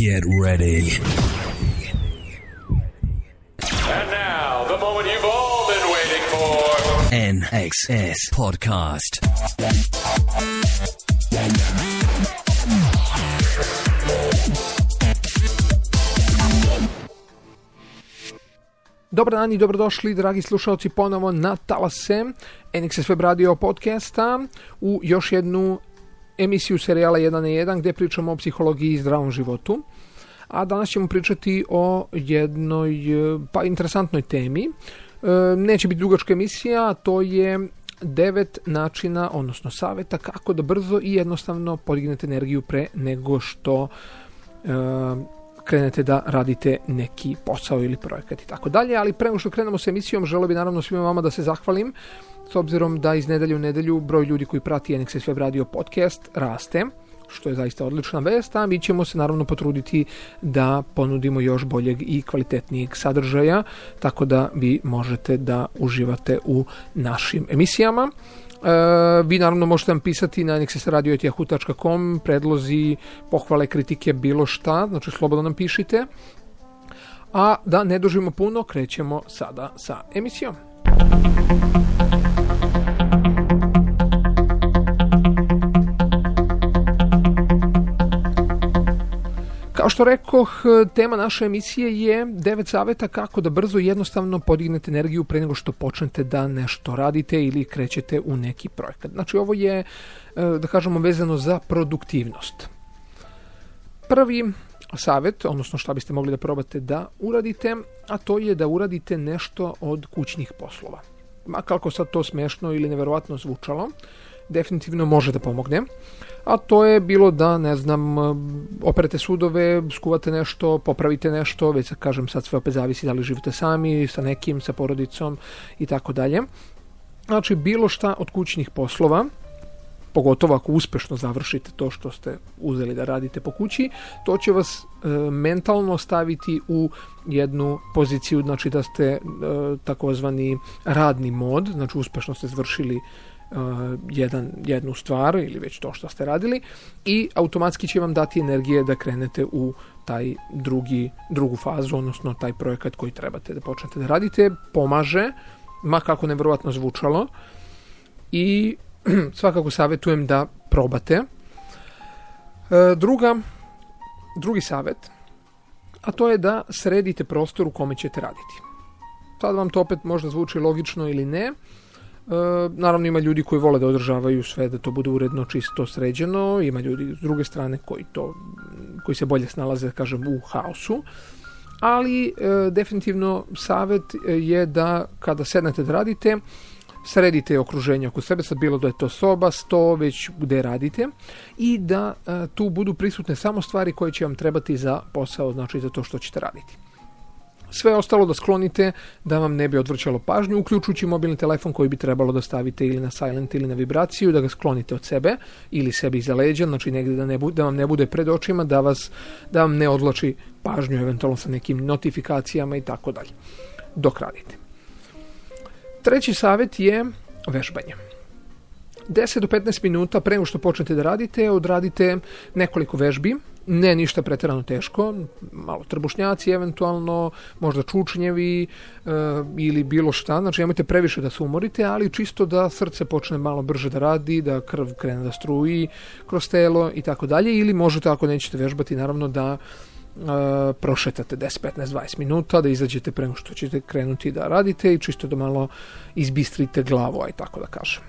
Get ready. And now, the moment you've all been waiting for. NXS Podcast. Dobar dan i dobrodošli, dragi slušalci, ponovo na Talase NXS Web Radio podcasta u još jednu emisiju serijala 1 na 1 gdje pričamo o psihologiji i zdravom životu. A danas ćemo pričati o jednoj pa interesantnoj temi. E, neće biti dugačka emisija, to je devet načina, odnosno savjeta kako da brzo i jednostavno podignete energiju pre nego što e, krenete da radite neki posao ili projekat i tako dalje, ali pre nego što krenemo s emisijom, želio bi naravno svima vama da se zahvalim, s obzirom da iz nedelju u nedelju broj ljudi koji prati NXS Web Radio podcast raste, što je zaista odlična vest, a mi ćemo se naravno potruditi da ponudimo još boljeg i kvalitetnijeg sadržaja, tako da vi možete da uživate u našim emisijama. E, vi naravno možete nam pisati na nexisradio.yahoo.com predlozi, pohvale, kritike, bilo šta, znači slobodno nam pišite. A da ne dužimo puno, krećemo sada sa emisijom. Što rekoh, tema naše emisije je devet saveta kako da brzo i jednostavno podignete energiju pre nego što počnete da nešto radite ili krećete u neki projekat. Znači ovo je, e, da kažemo, vezano za produktivnost. Prvi savet, odnosno šta biste mogli da probate da uradite, a to je da uradite nešto od kućnih poslova. Ma kako sad to smešno ili neverovatno zvučalo, definitivno može da pomogne a to je bilo da, ne znam, operete sudove, skuvate nešto, popravite nešto, već kažem sad sve opet zavisi da li živite sami, sa nekim, sa porodicom i tako dalje. Znači, bilo šta od kućnih poslova, pogotovo ako uspešno završite to što ste uzeli da radite po kući, to će vas e, mentalno staviti u jednu poziciju, znači da ste e, takozvani radni mod, znači uspešno ste završili jedan, jednu stvar ili već to što ste radili i automatski će vam dati energije da krenete u taj drugi, drugu fazu, odnosno taj projekat koji trebate da počnete da radite, pomaže, ma kako nevjerojatno zvučalo i svakako savjetujem da probate. Uh, druga, drugi savjet, a to je da sredite prostor u kome ćete raditi. Sad vam to opet možda zvuči logično ili ne, E, naravno ima ljudi koji vole da održavaju sve da to bude uredno, čisto, sređeno, ima ljudi s druge strane koji to koji se bolje snalaze, kažem, u haosu. Ali e, definitivno savet je da kada sednete da radite, sredite okruženje oko sebe, sad bilo da je to soba, sto, već gde radite i da e, tu budu prisutne samo stvari koje će vam trebati za posao, znači za to što ćete raditi. Sve ostalo da sklonite da vam ne bi odvrćalo pažnju, uključujući mobilni telefon koji bi trebalo da stavite ili na silent ili na vibraciju, da ga sklonite od sebe ili sebi iza leđa, znači negdje da, ne bu, da vam ne bude pred očima, da, vas, da vam ne odlači pažnju eventualno sa nekim notifikacijama i tako dalje, dok radite. Treći savjet je vežbanje. 10 do 15 minuta pre nego što počnete da radite, odradite nekoliko vežbi, ne ništa pretjerano teško, malo trbušnjaci eventualno, možda čučnjevi e, ili bilo šta, znači nemojte previše da se umorite, ali čisto da srce počne malo brže da radi, da krv krene da struji kroz telo i tako dalje, ili možete ako nećete vežbati naravno da e, prošetate 10, 15, 20 minuta, da izađete prema što ćete krenuti da radite i čisto da malo izbistrite glavu, aj tako da kažem.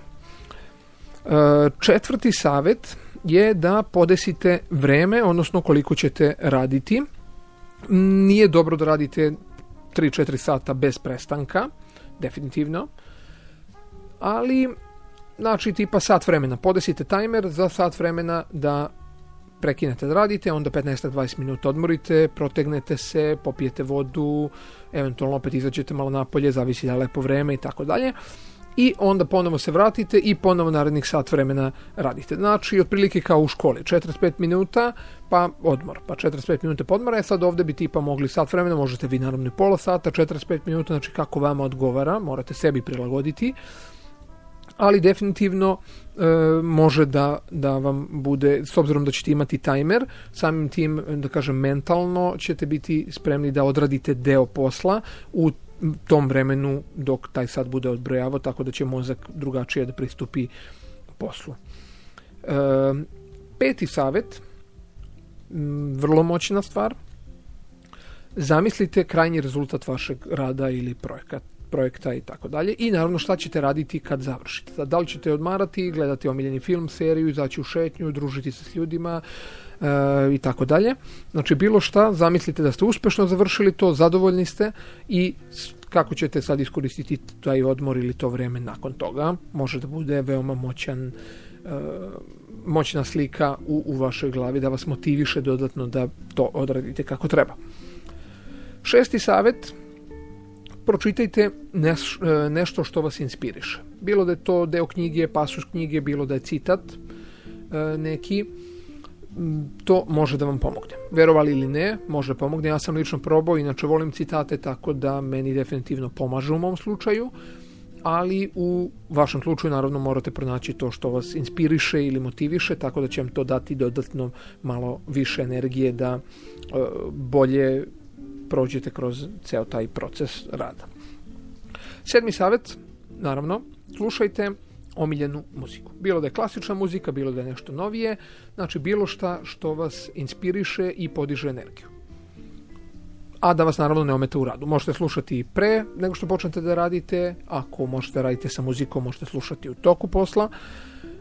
E, četvrti savjet je da podesite vreme, odnosno koliko ćete raditi. Nije dobro da radite 3-4 sata bez prestanka, definitivno. Ali, znači, tipa sat vremena. Podesite tajmer za sat vremena da prekinete da radite, onda 15-20 minuta odmorite, protegnete se, popijete vodu, eventualno opet izađete malo napolje, zavisi da je lepo vreme i tako dalje i onda ponovo se vratite i ponovo narednih sat vremena radite. Znači, otprilike kao u školi, 45 minuta pa odmor, pa 45 minuta podmora, e sad ovdje bi tipa mogli sat vremena, možete vi naravno i pola sata, 45 minuta, znači kako vama odgovara, morate sebi prilagoditi, ali definitivno e, može da, da vam bude, s obzirom da ćete imati tajmer, samim tim, da kažem, mentalno ćete biti spremni da odradite deo posla u tom vremenu dok taj sad bude odbrojavao, tako da će mozak drugačije da pristupi poslu. E, peti savjet, vrlo moćna stvar, zamislite krajnji rezultat vašeg rada ili projekat, projekta i tako dalje i naravno šta ćete raditi kad završite. Da li ćete odmarati, gledati omiljeni film, seriju, izaći u šetnju, družiti se s ljudima i tako dalje. Znači bilo šta, zamislite da ste uspešno završili to, zadovoljni ste i kako ćete sad iskoristiti taj odmor ili to vreme nakon toga. Može da bude veoma moćan e, moćna slika u, u vašoj glavi da vas motiviše dodatno da to odradite kako treba. Šesti savjet, pročitajte neš, e, nešto što vas inspiriše. Bilo da je to deo knjige, pasus knjige, bilo da je citat e, neki, to može da vam pomogne. Verovali ili ne, može pomogne. Ja sam lično probao, inače volim citate, tako da meni definitivno pomaže u mom slučaju, ali u vašem slučaju naravno morate pronaći to što vas inspiriše ili motiviše, tako da će vam to dati dodatno malo više energije da e, bolje prođete kroz ceo taj proces rada. Sedmi savjet, naravno, slušajte omiljenu muziku. Bilo da je klasična muzika, bilo da je nešto novije, znači bilo šta što vas inspiriše i podiže energiju. A da vas naravno ne omete u radu. Možete slušati i pre nego što počnete da radite, ako možete radite sa muzikom, možete slušati u toku posla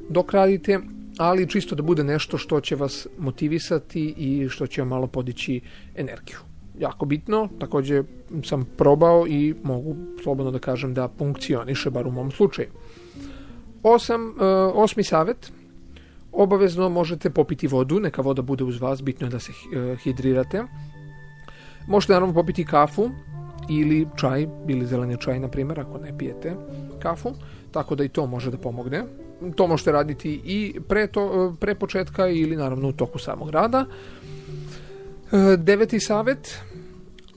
dok radite, ali čisto da bude nešto što će vas motivisati i što će vam malo podići energiju. Jako bitno, takođe sam probao i mogu slobodno da kažem da funkcioniše, bar u mom slučaju. Osam, e, osmi savet, obavezno možete popiti vodu, neka voda bude uz vas, bitno je da se e, hidrirate. Možete naravno popiti kafu ili čaj, ili zeleni čaj, na primjer, ako ne pijete kafu, tako da i to može da pomogne. To možete raditi i pre, to, pre početka ili naravno u toku samog rada. E, Deveti savet,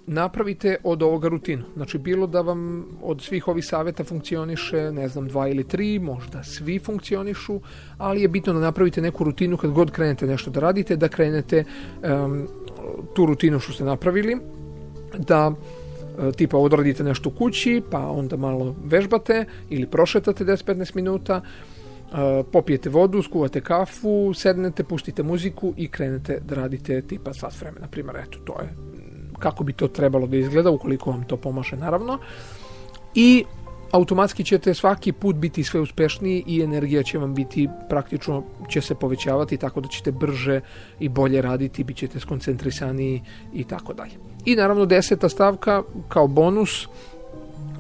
napravite od ovoga rutinu. Znači, bilo da vam od svih ovih saveta funkcioniše, ne znam, dva ili tri, možda svi funkcionišu, ali je bitno da napravite neku rutinu kad god krenete nešto da radite, da krenete em, tu rutinu što ste napravili, da e, tipa odradite nešto u kući, pa onda malo vežbate ili prošetate 10-15 minuta, e, popijete vodu, skuvate kafu, sednete, pustite muziku i krenete da radite tipa sat vremena. Na primjer, eto, to je kako bi to trebalo da izgleda, ukoliko vam to pomaže, naravno. I automatski ćete svaki put biti sve uspešniji i energija će vam biti praktično će se povećavati tako da ćete brže i bolje raditi, bit ćete skoncentrisaniji i tako dalje. I naravno deseta stavka kao bonus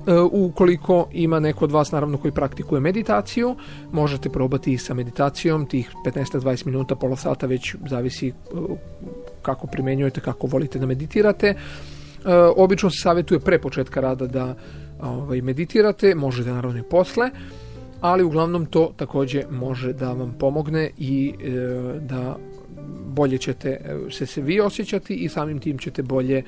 E, ukoliko ima neko od vas naravno koji praktikuje meditaciju, možete probati i sa meditacijom, tih 15-20 minuta, pola sata već zavisi e, kako primenjujete, kako volite da meditirate. E, obično se savjetuje pre početka rada da ovaj, meditirate, možete naravno i posle, ali uglavnom to takođe može da vam pomogne i e, da bolje ćete e, se, se vi osjećati i samim tim ćete bolje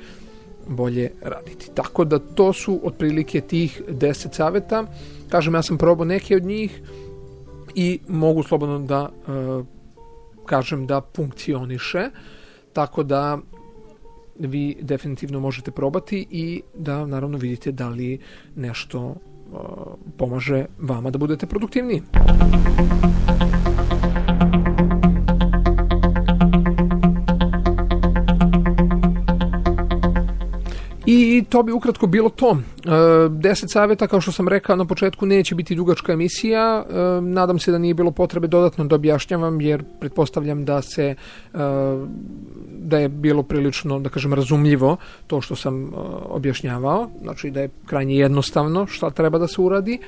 bolje raditi. Tako da to su otprilike tih 10 saveta. Kažem, ja sam probao neke od njih i mogu slobodno da e, kažem da funkcioniše. Tako da vi definitivno možete probati i da naravno vidite da li nešto e, pomaže vama da budete produktivniji. To bi ukratko bilo to. E, 10 savjeta, kao što sam rekao na početku, neće biti dugačka emisija. E, nadam se da nije bilo potrebe dodatno da objašnjavam, jer pretpostavljam da se e, da je bilo prilično, da kažem, razumljivo to što sam objašnjavao. Znači da je krajnje jednostavno šta treba da se uradi.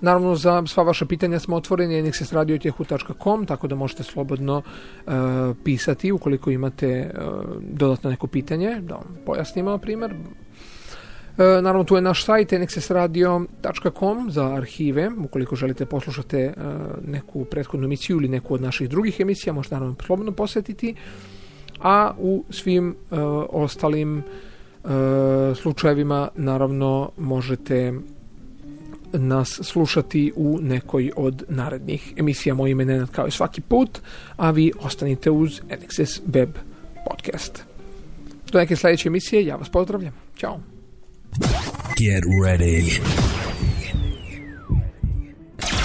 Naravno, za sva vaša pitanja smo otvoreni nxsradiotjehu.com, tako da možete slobodno e, pisati ukoliko imate e, dodatno neko pitanje, da vam pojasnimo, na primjer. E, naravno tu je naš sajt nxsradio.com za arhive, ukoliko želite poslušati e, neku prethodnu emisiju ili neku od naših drugih emisija, možete naravno slobodno posjetiti. a u svim e, ostalim slučajevima naravno možete nas slušati u nekoj od narednih emisija. Moje ime Nenad kao i svaki put, a vi ostanite uz NXS Web podcast. Do neke sljedeće emisije, ja vas pozdravljam. Ćao! Get ready.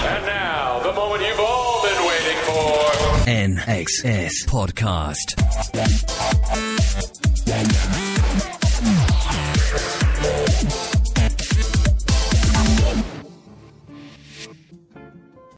And now, the moment you've all been waiting for NXS Podcast.